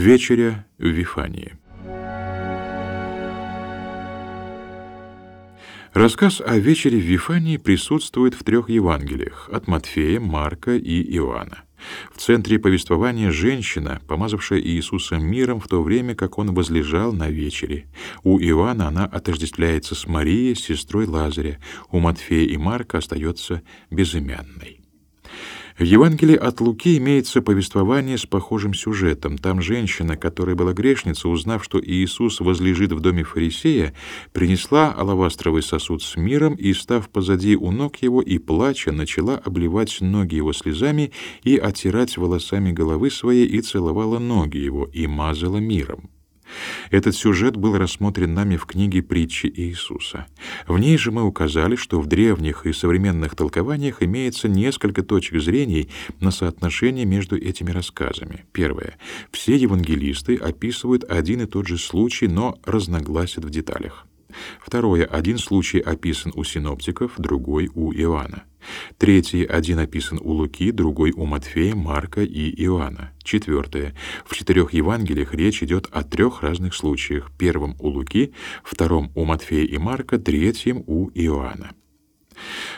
Вечеря в Вифании. Рассказ о вечере в Вифании присутствует в трех Евангелиях от Матфея, Марка и Иоанна. В центре повествования женщина, помазавшая Иисуса миром в то время, как он возлежал на вечере. У Иоанна она отождествляется с Марией, сестрой Лазаря, у Матфея и Марка остается безымянной. В Евангелии от Луки имеется повествование с похожим сюжетом. Там женщина, которая была грешница, узнав, что Иисус возлежит в доме фарисея, принесла алавастровый сосуд с миром и, став позади у ног его и плача, начала обливать ноги его слезами и оттирать волосами головы своей и целовала ноги его и мазала миром. Этот сюжет был рассмотрен нами в книге «Притчи Иисуса». В ней же мы указали, что в древних и современных толкованиях имеется несколько точек зрения на соотношение между этими рассказами. Первое. Все евангелисты описывают один и тот же случай, но разногласят в деталях. Второе. Один случай описан у синоптиков, другой — у Иоанна. Третий. Один описан у Луки, другой — у Матфея, Марка и Иоанна. Четвертое. В четырех Евангелиях речь идет о трех разных случаях. Первом — у Луки, втором — у Матфея и Марка, третьем — у Иоанна.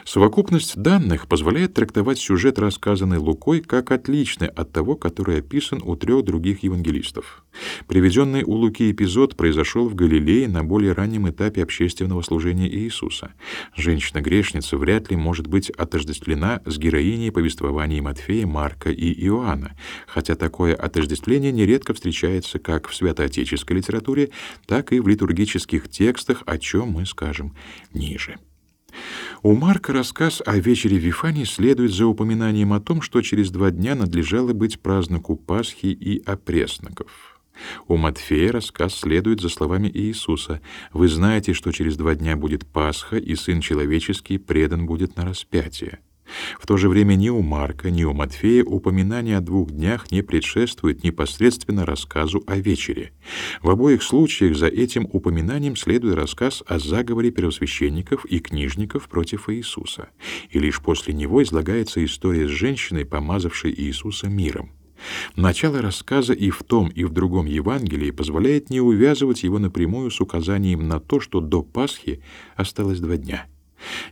Совокупность данных позволяет трактовать сюжет, рассказанный Лукой, как отличный от того, который описан у трех других евангелистов. Приведенный у Луки эпизод произошел в Галилее на более раннем этапе общественного служения Иисуса. Женщина-грешница вряд ли может быть отождествлена с героиней повествований Матфея, Марка и Иоанна, хотя такое отождествление нередко встречается как в святоотеческой литературе, так и в литургических текстах, о чем мы скажем ниже. У Марка рассказ о вечере Вифании следует за упоминанием о том, что через два дня надлежало быть празднику Пасхи и опресноков. У Матфея рассказ следует за словами Иисуса: "Вы знаете, что через два дня будет Пасха, и Сын человеческий предан будет на распятие". В то же время ни у Марка, ни у Матфея упоминание о двух днях не предшествует непосредственно рассказу о вечере. В обоих случаях за этим упоминанием следует рассказ о заговоре первосвященников и книжников против Иисуса, и лишь после него излагается история с женщиной, помазавшей Иисуса миром. Начало рассказа и в том, и в другом Евангелии позволяет не увязывать его напрямую с указанием на то, что до Пасхи осталось два дня —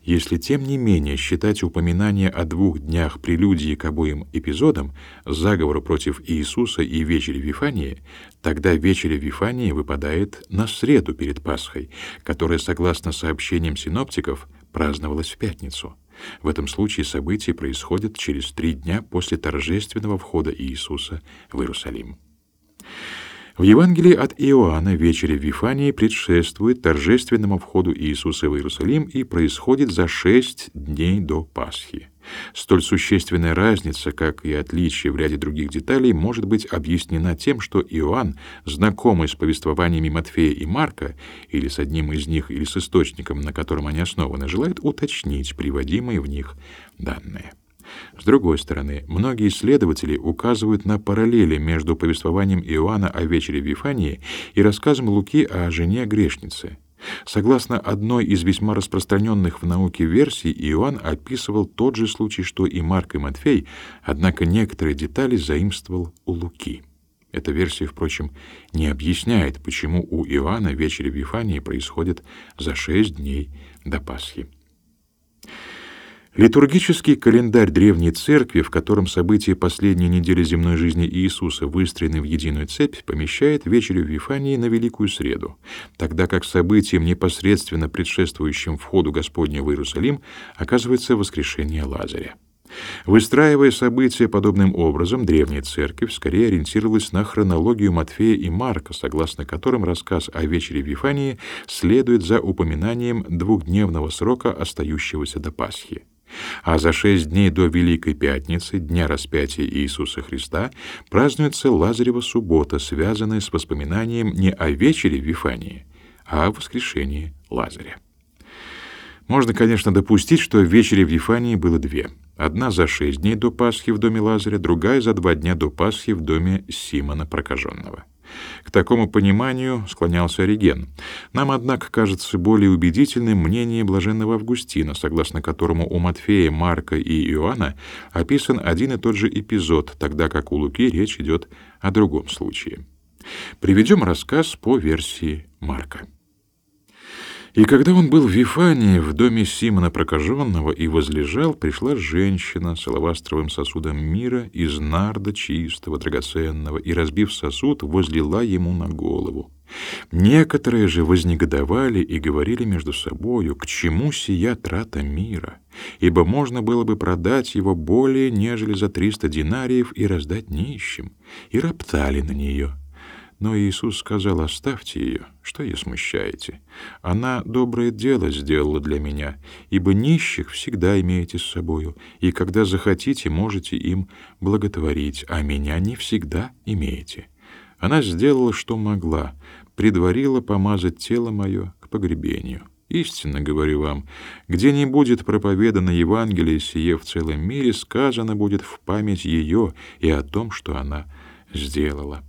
если тем не менее считать упоминание о двух днях прелюдии к обоим эпизодам, заговору против Иисуса и вечере Вифании, тогда вечеря Вифании выпадает на среду перед Пасхой, которая, согласно сообщениям синоптиков, праздновалась в пятницу. В этом случае события происходят через три дня после торжественного входа Иисуса в Иерусалим. В Евангелии от Иоанна вечере в Вифании предшествует торжественному входу Иисуса в Иерусалим и происходит за шесть дней до Пасхи. Столь существенная разница, как и отличие в ряде других деталей, может быть объяснена тем, что Иоанн, знакомый с повествованиями Матфея и Марка, или с одним из них, или с источником, на котором они основаны, желает уточнить приводимые в них данные. С другой стороны, многие исследователи указывают на параллели между повествованием Иоанна о вечере в Вифании и рассказом Луки о жене грешницы. Согласно одной из весьма распространенных в науке версий, Иоанн описывал тот же случай, что и Марк и Матфей, однако некоторые детали заимствовал у Луки. Эта версия, впрочем, не объясняет, почему у Иоанна вечеря в Вифании происходит за шесть дней до Пасхи. Литургический календарь Древней Церкви, в котором события последней недели земной жизни Иисуса выстроены в единую цепь, помещает вечерю Вифании на Великую Среду, тогда как событием, непосредственно предшествующим входу Господня в Иерусалим, оказывается воскрешение Лазаря. Выстраивая события подобным образом, Древняя Церковь скорее ориентировалась на хронологию Матфея и Марка, согласно которым рассказ о вечере Вифании следует за упоминанием двухдневного срока, остающегося до Пасхи. А за шесть дней до Великой Пятницы, дня распятия Иисуса Христа, празднуется Лазарева суббота, связанная с воспоминанием не о вечере Вифании, а о воскрешении Лазаря. Можно, конечно, допустить, что вечери в Вифании было две. Одна за шесть дней до Пасхи в доме Лазаря, другая за два дня до Пасхи в доме Симона Прокаженного. К такому пониманию склонялся Ориген. Нам, однако, кажется более убедительным мнение блаженного Августина, согласно которому у Матфея, Марка и Иоанна описан один и тот же эпизод, тогда как у Луки речь идет о другом случае. Приведем рассказ по версии Марка. И когда он был в Вифании, в доме Симона Прокаженного, и возлежал, пришла женщина с алавастровым сосудом мира из нарда чистого, драгоценного, и, разбив сосуд, возлила ему на голову. Некоторые же вознегодовали и говорили между собою, к чему сия трата мира, ибо можно было бы продать его более, нежели за триста динариев и раздать нищим, и роптали на нее. Но Иисус сказал, оставьте ее, что ее смущаете? Она доброе дело сделала для меня, ибо нищих всегда имеете с собою, и когда захотите, можете им благотворить, а меня не всегда имеете. Она сделала, что могла, предварила помазать тело мое к погребению. Истинно говорю вам, где не будет проповедано Евангелие сие в целом мире, сказано будет в память ее и о том, что она сделала.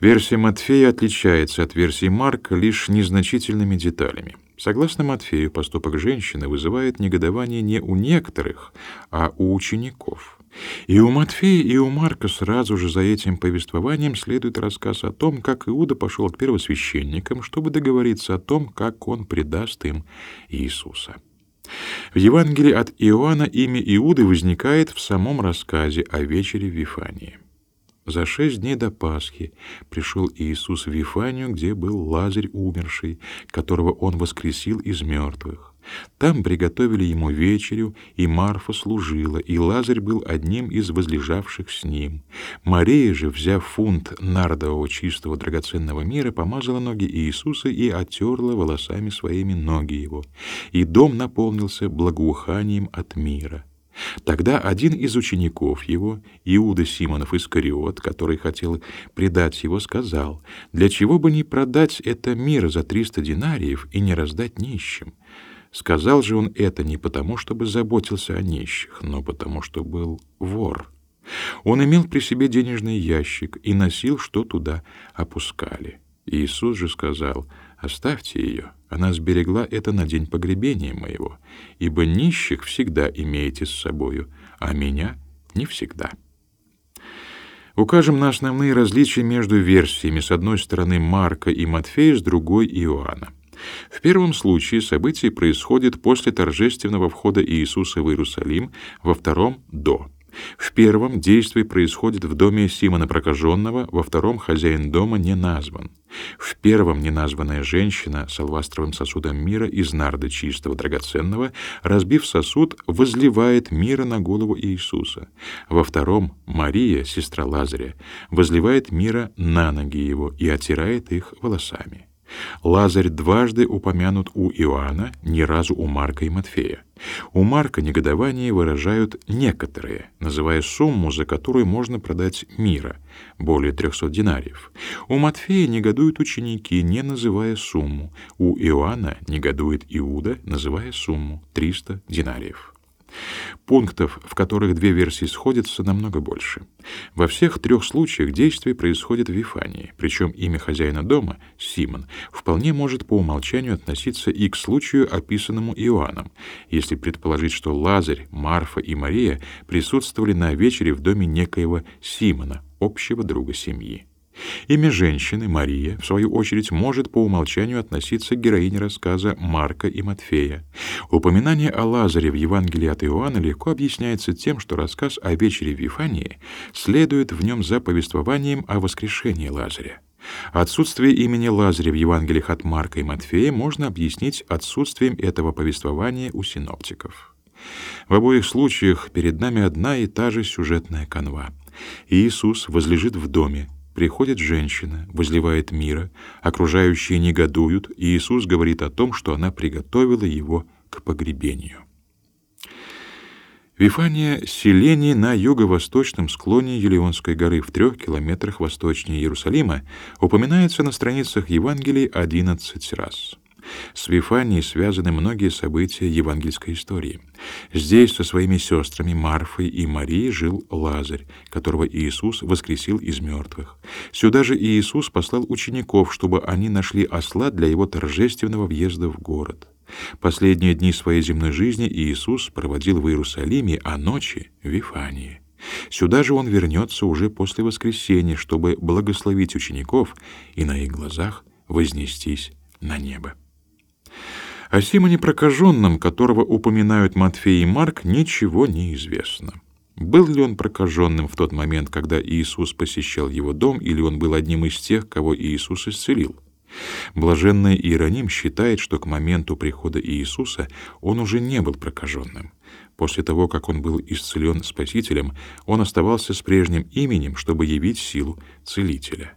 Версия Матфея отличается от версии Марка лишь незначительными деталями. Согласно Матфею, поступок женщины вызывает негодование не у некоторых, а у учеников. И у Матфея, и у Марка сразу же за этим повествованием следует рассказ о том, как Иуда пошел к первосвященникам, чтобы договориться о том, как он предаст им Иисуса. В Евангелии от Иоанна имя Иуды возникает в самом рассказе о вечере в Вифании. За шесть дней до Пасхи пришел Иисус в Вифанию, где был Лазарь умерший, которого он воскресил из мертвых. Там приготовили ему вечерю, и Марфа служила, и Лазарь был одним из возлежавших с ним. Мария же, взяв фунт нардового чистого драгоценного мира, помазала ноги Иисуса и оттерла волосами своими ноги его. И дом наполнился благоуханием от мира. Тогда один из учеников его, Иуда Симонов Искариот, который хотел предать его, сказал, «Для чего бы не продать это мир за триста динариев и не раздать нищим?» Сказал же он это не потому, чтобы заботился о нищих, но потому, что был вор. Он имел при себе денежный ящик и носил, что туда опускали. Иисус же сказал, «Оставьте ее, она сберегла это на день погребения моего, ибо нищих всегда имеете с собою, а меня не всегда». Укажем на основные различия между версиями с одной стороны Марка и Матфея, с другой Иоанна. В первом случае событие происходит после торжественного входа Иисуса в Иерусалим, во втором — до. В первом действие происходит в доме Симона Прокаженного, во втором хозяин дома не назван. В первом неназванная женщина с алвастровым сосудом мира из нарды чистого драгоценного, разбив сосуд, возливает мира на голову Иисуса. Во втором Мария, сестра Лазаря, возливает мира на ноги его и оттирает их волосами. Лазарь дважды упомянут у Иоанна, ни разу у Марка и Матфея. У Марка негодование выражают некоторые, называя сумму, за которую можно продать мира, более 300 динариев. У Матфея негодуют ученики, не называя сумму. У Иоанна негодует Иуда, называя сумму 300 динариев. Пунктов, в которых две версии сходятся, намного больше. Во всех трех случаях действие происходит в Вифании, причем имя хозяина дома, Симон, вполне может по умолчанию относиться и к случаю, описанному Иоанном, если предположить, что Лазарь, Марфа и Мария присутствовали на вечере в доме некоего Симона, общего друга семьи. Имя женщины, Мария, в свою очередь, может по умолчанию относиться к героине рассказа Марка и Матфея. Упоминание о Лазаре в Евангелии от Иоанна легко объясняется тем, что рассказ о вечере в Вифании следует в нем за повествованием о воскрешении Лазаря. Отсутствие имени Лазаря в Евангелиях от Марка и Матфея можно объяснить отсутствием этого повествования у синоптиков. В обоих случаях перед нами одна и та же сюжетная канва. Иисус возлежит в доме, Приходит женщина, возливает мира, окружающие негодуют, и Иисус говорит о том, что она приготовила его к погребению. Вифания — селение на юго-восточном склоне Елеонской горы в трех километрах восточнее Иерусалима, упоминается на страницах Евангелий 11 раз. С Вифанией связаны многие события евангельской истории. Здесь со своими сестрами Марфой и Марией жил Лазарь, которого Иисус воскресил из мертвых. Сюда же Иисус послал учеников, чтобы они нашли осла для его торжественного въезда в город. Последние дни своей земной жизни Иисус проводил в Иерусалиме, а ночи — в Вифании. Сюда же он вернется уже после воскресения, чтобы благословить учеников и на их глазах вознестись на небо. О Симоне прокаженном, которого упоминают Матфей и Марк, ничего не известно. Был ли он прокаженным в тот момент, когда Иисус посещал его дом, или он был одним из тех, кого Иисус исцелил? Блаженный Иероним считает, что к моменту прихода Иисуса он уже не был прокаженным. После того, как он был исцелен Спасителем, он оставался с прежним именем, чтобы явить силу Целителя.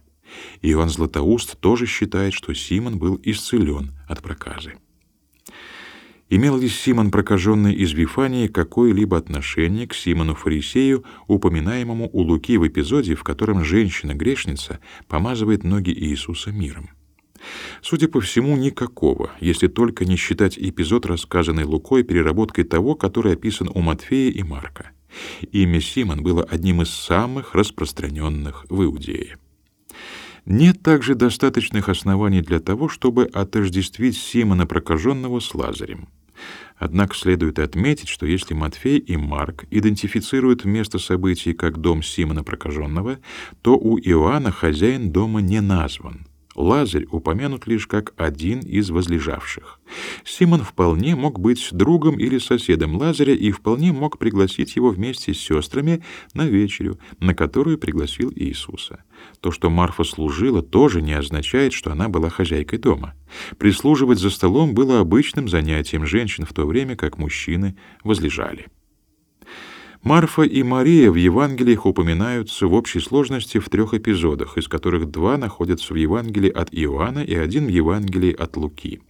Иоанн Златоуст тоже считает, что Симон был исцелен от проказы. Имел ли Симон прокаженный из Вифании какое-либо отношение к Симону-фарисею, упоминаемому у Луки в эпизоде, в котором женщина-грешница помазывает ноги Иисуса миром? Судя по всему, никакого, если только не считать эпизод, рассказанный Лукой, переработкой того, который описан у Матфея и Марка. Имя Симон было одним из самых распространенных в Иудее. Нет также достаточных оснований для того, чтобы отождествить Симона прокаженного с Лазарем. Однако следует отметить, что если Матфей и Марк идентифицируют место событий как дом Симона прокаженного, то у Иоанна хозяин дома не назван. Лазарь упомянут лишь как один из возлежавших. Симон вполне мог быть другом или соседом Лазаря и вполне мог пригласить его вместе с сестрами на вечерю, на которую пригласил Иисуса. То, что Марфа служила, тоже не означает, что она была хозяйкой дома. Прислуживать за столом было обычным занятием женщин в то время, как мужчины возлежали. Марфа и Мария в Евангелиях упоминаются в общей сложности в трех эпизодах, из которых два находятся в Евангелии от Иоанна и один в Евангелии от Луки.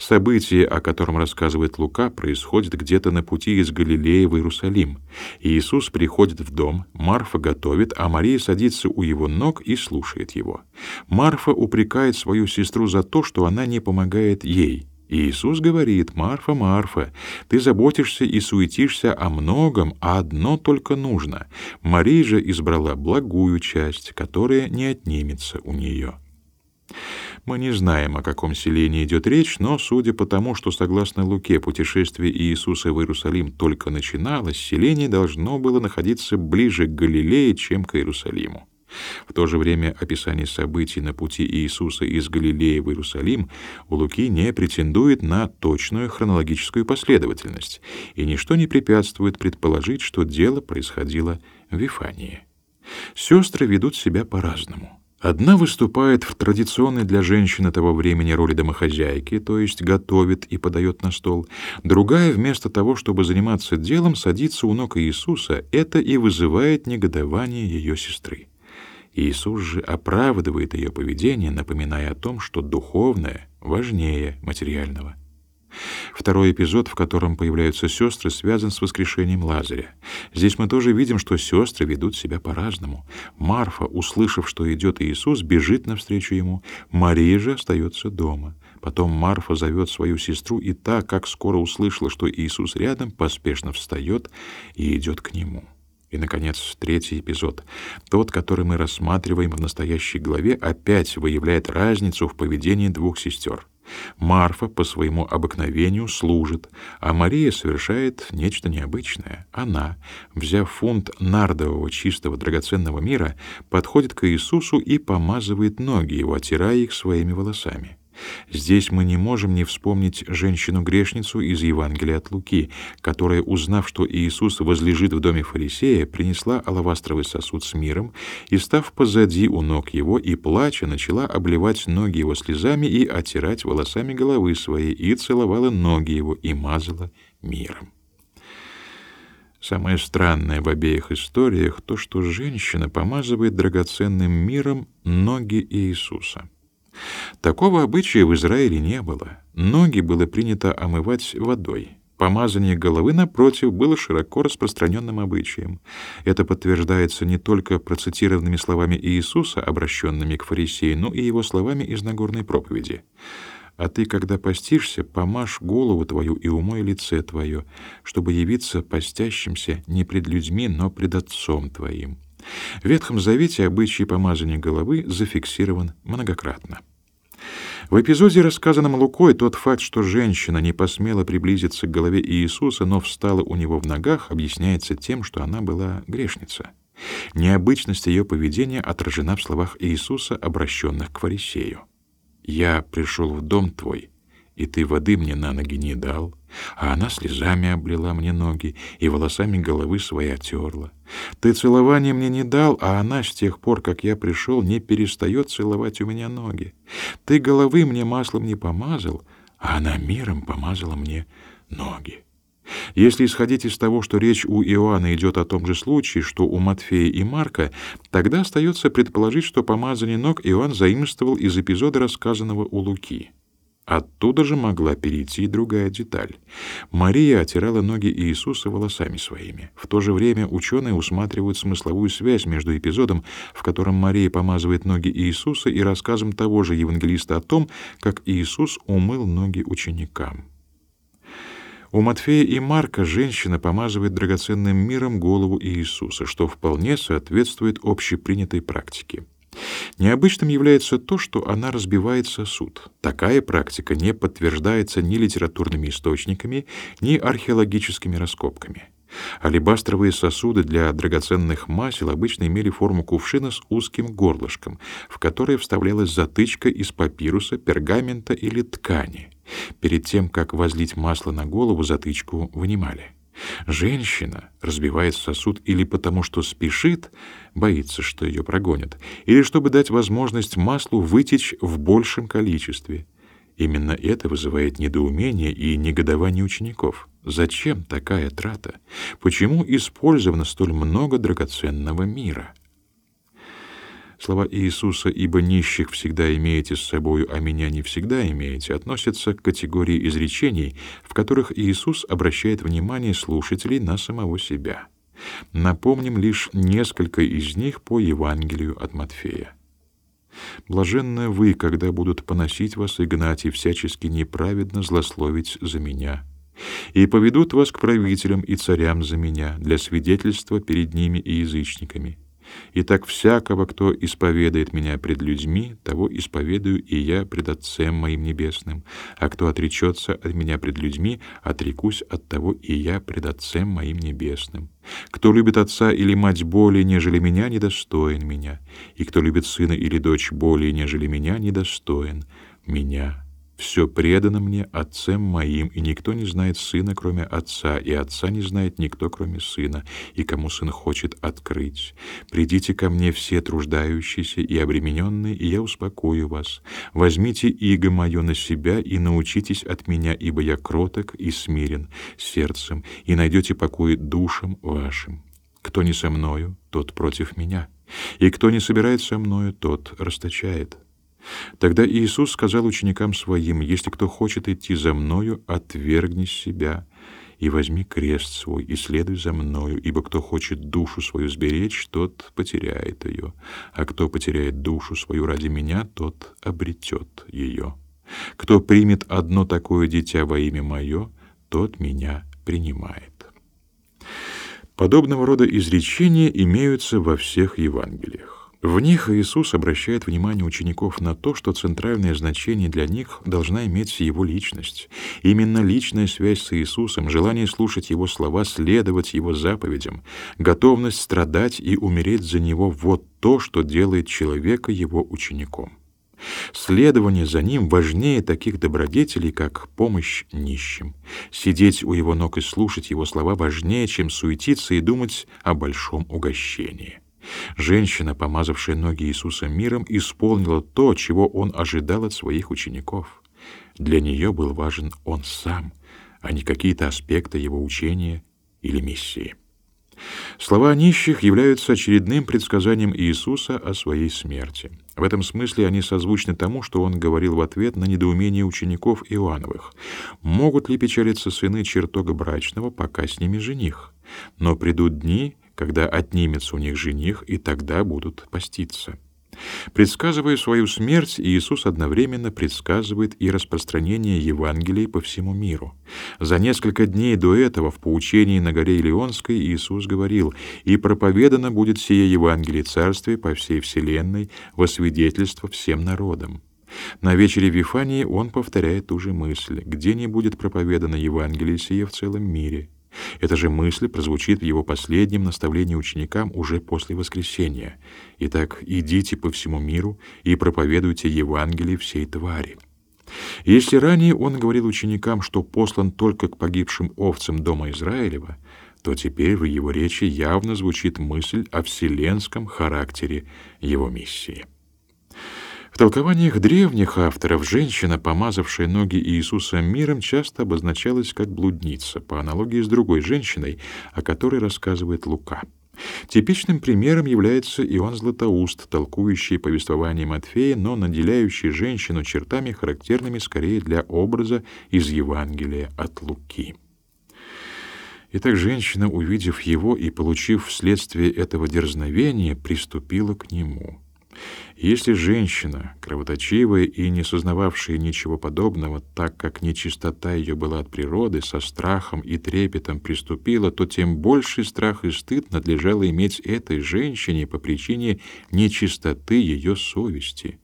Событие, о котором рассказывает Лука, происходит где-то на пути из Галилеи в Иерусалим. Иисус приходит в дом, Марфа готовит, а Мария садится у его ног и слушает его. Марфа упрекает свою сестру за то, что она не помогает ей. Иисус говорит, «Марфа, Марфа, ты заботишься и суетишься о многом, а одно только нужно. Мария же избрала благую часть, которая не отнимется у нее». Мы не знаем, о каком селении идет речь, но, судя по тому, что, согласно Луке, путешествие Иисуса в Иерусалим только начиналось, селение должно было находиться ближе к Галилее, чем к Иерусалиму. В то же время описание событий на пути Иисуса из Галилеи в Иерусалим у Луки не претендует на точную хронологическую последовательность, и ничто не препятствует предположить, что дело происходило в Вифании. Сестры ведут себя по-разному. Одна выступает в традиционной для женщины того времени роли домохозяйки, то есть готовит и подает на стол. Другая, вместо того, чтобы заниматься делом, садится у ног Иисуса. Это и вызывает негодование ее сестры. Иисус же оправдывает ее поведение, напоминая о том, что духовное важнее материального. Второй эпизод, в котором появляются сестры, связан с воскрешением Лазаря. Здесь мы тоже видим, что сестры ведут себя по-разному. Марфа, услышав, что идет Иисус, бежит навстречу ему. Мария же остается дома. Потом Марфа зовет свою сестру, и та, как скоро услышала, что Иисус рядом, поспешно встает и идет к нему. И, наконец, третий эпизод. Тот, который мы рассматриваем в настоящей главе, опять выявляет разницу в поведении двух сестер. Марфа по своему обыкновению служит, а Мария совершает нечто необычное. Она, взяв фунт нардового чистого драгоценного мира, подходит к Иисусу и помазывает ноги его, оттирая их своими волосами. Здесь мы не можем не вспомнить женщину-грешницу из Евангелия от Луки, которая, узнав, что Иисус возлежит в доме фарисея, принесла алавастровый сосуд с миром и, став позади у ног его и плача, начала обливать ноги его слезами и оттирать волосами головы своей, и целовала ноги его и мазала миром. Самое странное в обеих историях то, что женщина помазывает драгоценным миром ноги Иисуса — Такого обычая в Израиле не было. Ноги было принято омывать водой. Помазание головы, напротив, было широко распространенным обычаем. Это подтверждается не только процитированными словами Иисуса, обращенными к фарисею, но и его словами из Нагорной проповеди. «А ты, когда постишься, помажь голову твою и умой лице твое, чтобы явиться постящимся не пред людьми, но пред Отцом твоим». В Ветхом Завете обычай помазания головы зафиксирован многократно. В эпизоде, рассказанном Лукой, тот факт, что женщина не посмела приблизиться к голове Иисуса, но встала у него в ногах, объясняется тем, что она была грешница. Необычность ее поведения отражена в словах Иисуса, обращенных к фарисею. «Я пришел в дом твой, и ты воды мне на ноги не дал, а она слезами облила мне ноги и волосами головы своей отерла. Ты целования мне не дал, а она с тех пор, как я пришел, не перестает целовать у меня ноги. Ты головы мне маслом не помазал, а она миром помазала мне ноги. Если исходить из того, что речь у Иоанна идет о том же случае, что у Матфея и Марка, тогда остается предположить, что помазание ног Иоанн заимствовал из эпизода, рассказанного у Луки. Оттуда же могла перейти другая деталь. Мария отирала ноги Иисуса волосами своими. В то же время ученые усматривают смысловую связь между эпизодом, в котором Мария помазывает ноги Иисуса, и рассказом того же евангелиста о том, как Иисус умыл ноги ученикам. У Матфея и Марка женщина помазывает драгоценным миром голову Иисуса, что вполне соответствует общепринятой практике. Необычным является то, что она разбивает сосуд. Такая практика не подтверждается ни литературными источниками, ни археологическими раскопками. Алебастровые сосуды для драгоценных масел обычно имели форму кувшина с узким горлышком, в которое вставлялась затычка из папируса, пергамента или ткани. Перед тем, как возлить масло на голову, затычку вынимали. Женщина разбивает сосуд или потому, что спешит, боится, что ее прогонят, или чтобы дать возможность маслу вытечь в большем количестве. Именно это вызывает недоумение и негодование учеников. Зачем такая трата? Почему использовано столь много драгоценного мира? Слова Иисуса «Ибо нищих всегда имеете с собою, а меня не всегда имеете» относятся к категории изречений, в которых Иисус обращает внимание слушателей на самого себя. Напомним лишь несколько из них по Евангелию от Матфея. «Блаженны вы, когда будут поносить вас и гнать, и всячески неправедно злословить за меня» и поведут вас к правителям и царям за меня для свидетельства перед ними и язычниками. И так всякого, кто исповедает меня пред людьми, того исповедую и я пред Отцем моим небесным, а кто отречется от меня пред людьми, отрекусь от того и я пред Отцем моим небесным. Кто любит отца или мать более, нежели меня, недостоин меня, и кто любит сына или дочь более, нежели меня, недостоин меня. Все предано мне Отцем моим, и никто не знает Сына, кроме Отца, и Отца не знает никто, кроме Сына, и кому Сын хочет открыть. Придите ко мне все труждающиеся и обремененные, и я успокою вас. Возьмите иго мое на себя и научитесь от меня, ибо я кроток и смирен сердцем, и найдете покой душам вашим. Кто не со мною, тот против меня, и кто не собирает со мною, тот расточает». Тогда Иисус сказал ученикам своим, «Если кто хочет идти за Мною, отвергни себя и возьми крест свой, и следуй за Мною, ибо кто хочет душу свою сберечь, тот потеряет ее, а кто потеряет душу свою ради Меня, тот обретет ее. Кто примет одно такое дитя во имя Мое, тот Меня принимает». Подобного рода изречения имеются во всех Евангелиях. В них Иисус обращает внимание учеников на то, что центральное значение для них должна иметь его личность. Именно личная связь с Иисусом, желание слушать его слова, следовать его заповедям, готовность страдать и умереть за него — вот то, что делает человека его учеником. Следование за ним важнее таких добродетелей, как помощь нищим. Сидеть у его ног и слушать его слова важнее, чем суетиться и думать о большом угощении. Женщина, помазавшая ноги Иисуса миром, исполнила то, чего он ожидал от своих учеников. Для нее был важен он сам, а не какие-то аспекты его учения или миссии. Слова нищих являются очередным предсказанием Иисуса о своей смерти. В этом смысле они созвучны тому, что он говорил в ответ на недоумение учеников Иоанновых. Могут ли печалиться сыны чертога брачного, пока с ними жених? Но придут дни, когда отнимется у них жених, и тогда будут поститься. Предсказывая свою смерть, Иисус одновременно предсказывает и распространение Евангелия по всему миру. За несколько дней до этого в поучении на горе Илионской Иисус говорил: "И проповедано будет сие Евангелие Царствия по всей вселенной во свидетельство всем народам". На вечере Вифании он повторяет ту же мысль, где не будет проповедано Евангелие сие в целом мире. Эта же мысль прозвучит в его последнем наставлении ученикам уже после воскресения. Итак, идите по всему миру и проповедуйте Евангелие всей твари. Если ранее он говорил ученикам, что послан только к погибшим овцам дома Израилева, то теперь в его речи явно звучит мысль о вселенском характере его миссии. В толкованиях древних авторов женщина, помазавшая ноги Иисуса миром, часто обозначалась как блудница, по аналогии с другой женщиной, о которой рассказывает Лука. Типичным примером является Иоанн Златоуст, толкующий повествование Матфея, но наделяющий женщину чертами, характерными скорее для образа из Евангелия от Луки. Итак, женщина, увидев его и получив вследствие этого дерзновения, приступила к нему. Если женщина, кровоточивая и не сознававшая ничего подобного, так как нечистота ее была от природы, со страхом и трепетом приступила, то тем больший страх и стыд надлежало иметь этой женщине по причине нечистоты ее совести.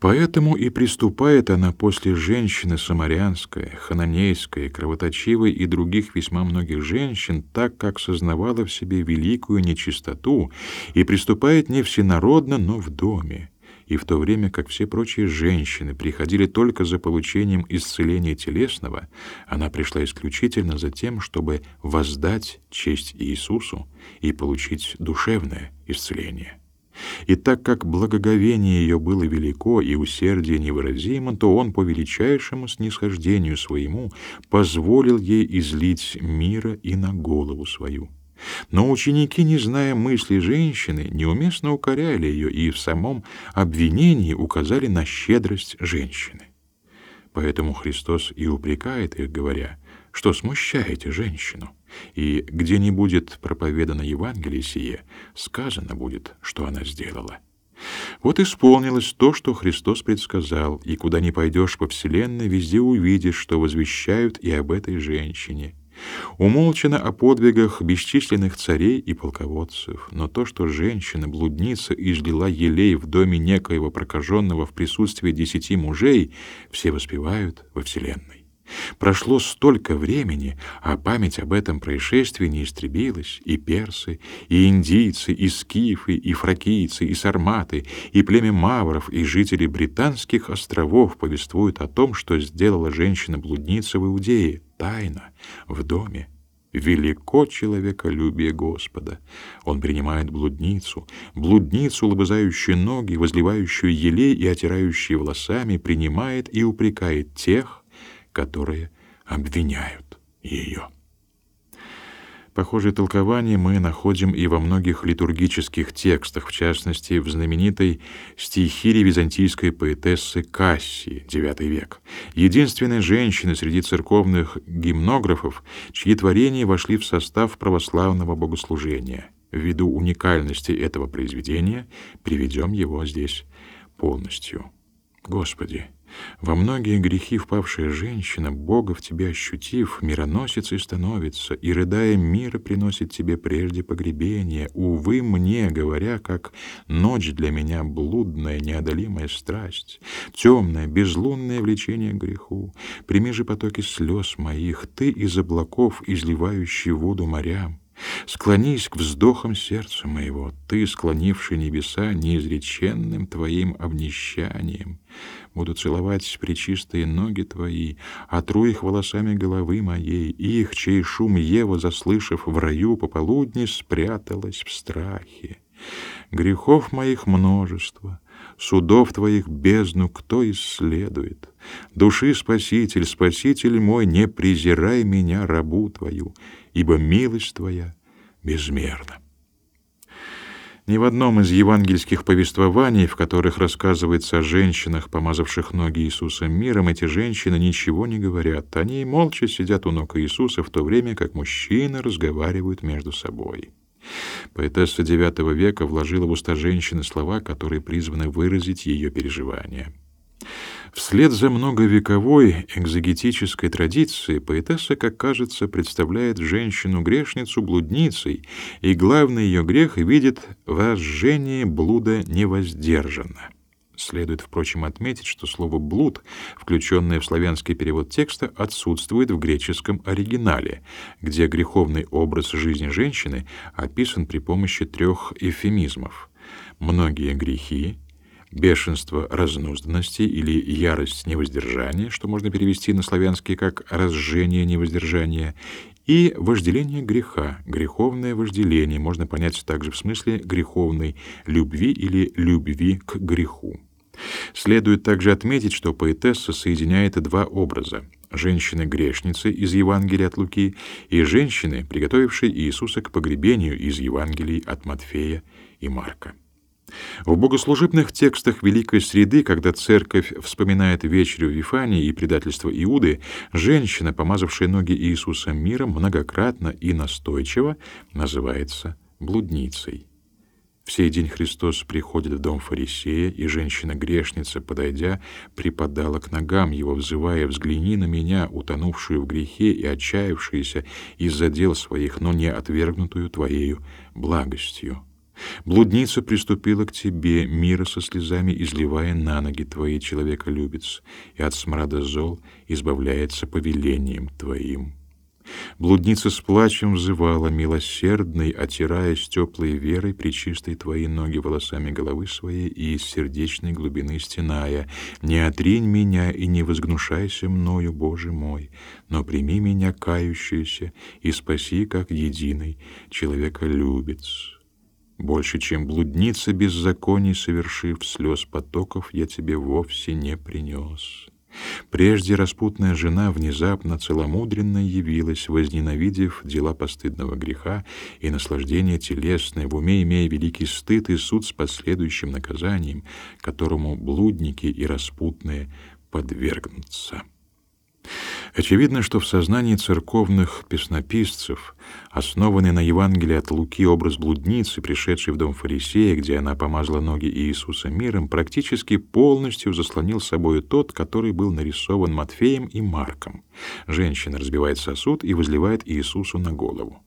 Поэтому и приступает она после женщины самарянской, хананейской, кровоточивой и других весьма многих женщин, так как сознавала в себе великую нечистоту, и приступает не всенародно, но в доме. И в то время как все прочие женщины приходили только за получением исцеления телесного, она пришла исключительно за тем, чтобы воздать честь Иисусу и получить душевное исцеление. И так как благоговение ее было велико и усердие невыразимо, то он по величайшему снисхождению своему позволил ей излить мира и на голову свою. Но ученики, не зная мысли женщины, неуместно укоряли ее и в самом обвинении указали на щедрость женщины. Поэтому Христос и упрекает их, говоря, что смущаете женщину. И где не будет проповедано Евангелие сие, сказано будет, что она сделала. Вот исполнилось то, что Христос предсказал, и куда ни пойдешь по вселенной, везде увидишь, что возвещают и об этой женщине. Умолчено о подвигах бесчисленных царей и полководцев, но то, что женщина-блудница излила елей в доме некоего прокаженного в присутствии десяти мужей, все воспевают во вселенной. Прошло столько времени, а память об этом происшествии не истребилась, и персы, и индийцы, и скифы, и фракийцы, и сарматы, и племя мавров, и жители британских островов повествуют о том, что сделала женщина-блудница в Иудее, тайно, в доме. Велико человеколюбие Господа. Он принимает блудницу, блудницу, лобызающую ноги, возливающую елей и отирающую волосами, принимает и упрекает тех, которые обвиняют ее. Похожее толкование мы находим и во многих литургических текстах, в частности, в знаменитой стихире византийской поэтессы Кассии, IX век, единственной женщины среди церковных гимнографов, чьи творения вошли в состав православного богослужения. Ввиду уникальности этого произведения приведем его здесь полностью. Господи, во многие грехи впавшая женщина, Бога в тебе ощутив, мироносицей становится, и, рыдая, мира приносит тебе прежде погребения. Увы мне, говоря, как ночь для меня блудная, неодолимая страсть, темное, безлунное влечение к греху. Прими же потоки слез моих, ты из облаков, изливающий воду морям. Склонись к вздохам сердца моего, ты, склонивший небеса неизреченным твоим обнищанием. Буду целовать причистые ноги твои, отру их волосами головы моей, их, чей шум Ева, заслышав в раю пополудни, спряталась в страхе. Грехов моих множество, судов твоих бездну кто исследует? Души Спаситель, Спаситель мой, не презирай меня, рабу твою, ибо милость Твоя безмерна. Ни в одном из евангельских повествований, в которых рассказывается о женщинах, помазавших ноги Иисуса миром, эти женщины ничего не говорят. Они молча сидят у ног Иисуса, в то время как мужчины разговаривают между собой. Поэтесса IX века вложила в уста женщины слова, которые призваны выразить ее переживания. Вслед за многовековой экзегетической традицией поэтесса, как кажется, представляет женщину-грешницу блудницей, и главный ее грех видит возжение блуда невоздержанно. Следует, впрочем, отметить, что слово «блуд», включенное в славянский перевод текста, отсутствует в греческом оригинале, где греховный образ жизни женщины описан при помощи трех эвфемизмов. Многие грехи, бешенство разнузданности или ярость невоздержания, что можно перевести на славянский как разжение невоздержания, и вожделение греха, греховное вожделение можно понять также в смысле греховной любви или любви к греху. Следует также отметить, что поэтесса соединяет два образа — женщины-грешницы из Евангелия от Луки и женщины, приготовившей Иисуса к погребению из Евангелий от Матфея и Марка. В богослужебных текстах Великой Среды, когда церковь вспоминает вечерю Вифании и предательство Иуды, женщина, помазавшая ноги Иисуса миром, многократно и настойчиво называется блудницей. В сей день Христос приходит в дом фарисея, и женщина-грешница, подойдя, припадала к ногам его, взывая, «Взгляни на меня, утонувшую в грехе и отчаявшуюся из-за дел своих, но не отвергнутую Твоею благостью». Блудница приступила к тебе, мира со слезами изливая на ноги твои, человеколюбец, и от смрада зол избавляется повелением твоим. Блудница с плачем взывала, милосердный, отираясь теплой верой причистой твои ноги волосами головы своей и из сердечной глубины стеная. «Не отринь меня и не возгнушайся мною, Боже мой, но прими меня, кающуюся, и спаси, как единый человеколюбец». Больше, чем блудница беззаконий совершив, слез потоков я тебе вовсе не принес. Прежде распутная жена внезапно целомудренно явилась, возненавидев дела постыдного греха и наслаждение телесное, в уме имея великий стыд и суд с последующим наказанием, которому блудники и распутные подвергнутся. Очевидно, что в сознании церковных песнописцев, основанный на Евангелии от Луки образ блудницы, пришедшей в дом фарисея, где она помазала ноги Иисуса миром, практически полностью заслонил собой тот, который был нарисован Матфеем и Марком. Женщина разбивает сосуд и возливает Иисусу на голову.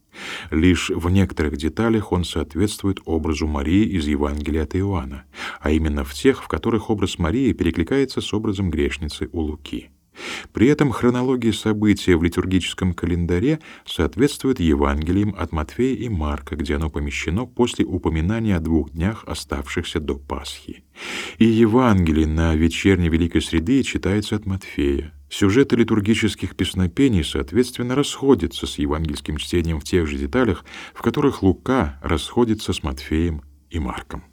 Лишь в некоторых деталях он соответствует образу Марии из Евангелия от Иоанна, а именно в тех, в которых образ Марии перекликается с образом грешницы у Луки. При этом хронология событий в литургическом календаре соответствует Евангелиям от Матфея и Марка, где оно помещено после упоминания о двух днях, оставшихся до Пасхи. И Евангелие на вечерней Великой Среды читается от Матфея. Сюжеты литургических песнопений, соответственно, расходятся с евангельским чтением в тех же деталях, в которых Лука расходится с Матфеем и Марком.